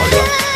我的